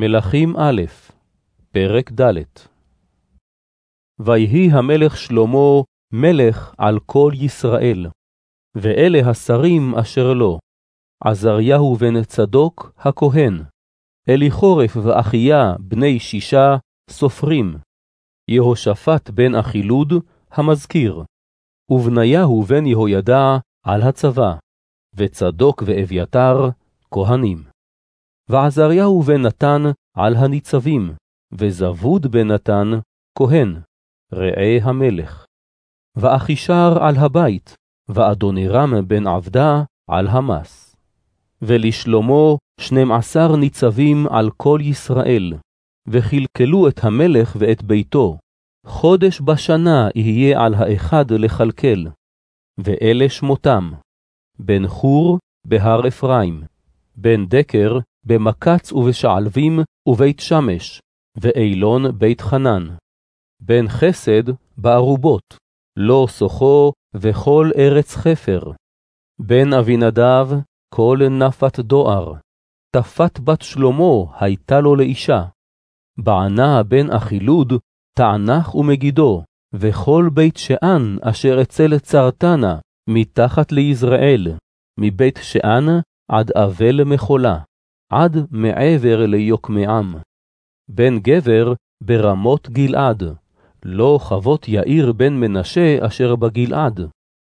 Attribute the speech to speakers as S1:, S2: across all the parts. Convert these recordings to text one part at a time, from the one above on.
S1: מלכים א', פרק ד' ויהי המלך שלמה מלך על כל ישראל, ואלה השרים אשר לו, עזריהו בן צדוק הכהן, אליחורף ואחיה בני שישה סופרים, יהושפט בן אחילוד המזכיר, ובניהו בן יהוידע על הצבא, וצדוק ואביתר כהנים. ועזריהו בן נתן על הניצבים, וזבוד בן נתן כהן, רעי המלך. ואחישר על הבית, ואדונירם בן עבדה על המס. ולשלמה שנים עשר ניצבים על כל ישראל, וכלכלו את המלך ואת ביתו, חודש בשנה יהיה על האחד לכלכל. ואלה שמותם, בן חור בהר אפרים, בן דקר במקץ ובשעלבים ובית שמש, ואילון בית חנן. בן חסד בארובות, לא סוחו וכל ארץ חפר. בן אבינדב כל נפת דואר. תפת בת שלמה הייתה לו לאישה. בענה בן אחילוד תענך ומגידו, וכל בית שאן אשר אצל צרתנה, מתחת ליזרעאל, מבית שאן עד אבל מחולה, עד מעבר ליוקמעם. בן גבר ברמות גלעד, לא חבות יאיר בן מנשה אשר בגלעד,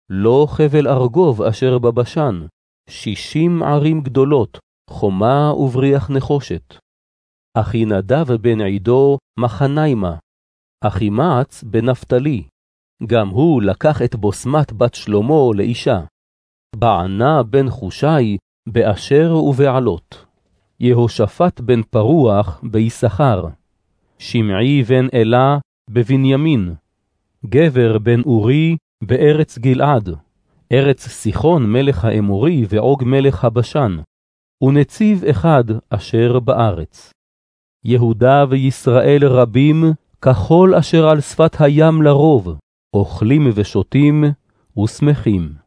S1: לא חבל ארגוב אשר בבשן, שישים ערים גדולות, חומה ובריח נחושת. אחינדב בן עידו מחניימה, אחימעץ בנפתלי, גם הוא לקח את בוסמת בת שלמה לאישה. בענה בן חושי באשר ובעלות. יהושפט בן פרוח ביששכר. שמעי בן אלה בבנימין. גבר בן אורי בארץ גלעד. ארץ סיחון מלך האמורי ועוג מלך הבשן. ונציב אחד אשר בארץ. יהודה וישראל רבים ככל אשר על שפת הים לרוב, אוכלים ושותים ושמחים.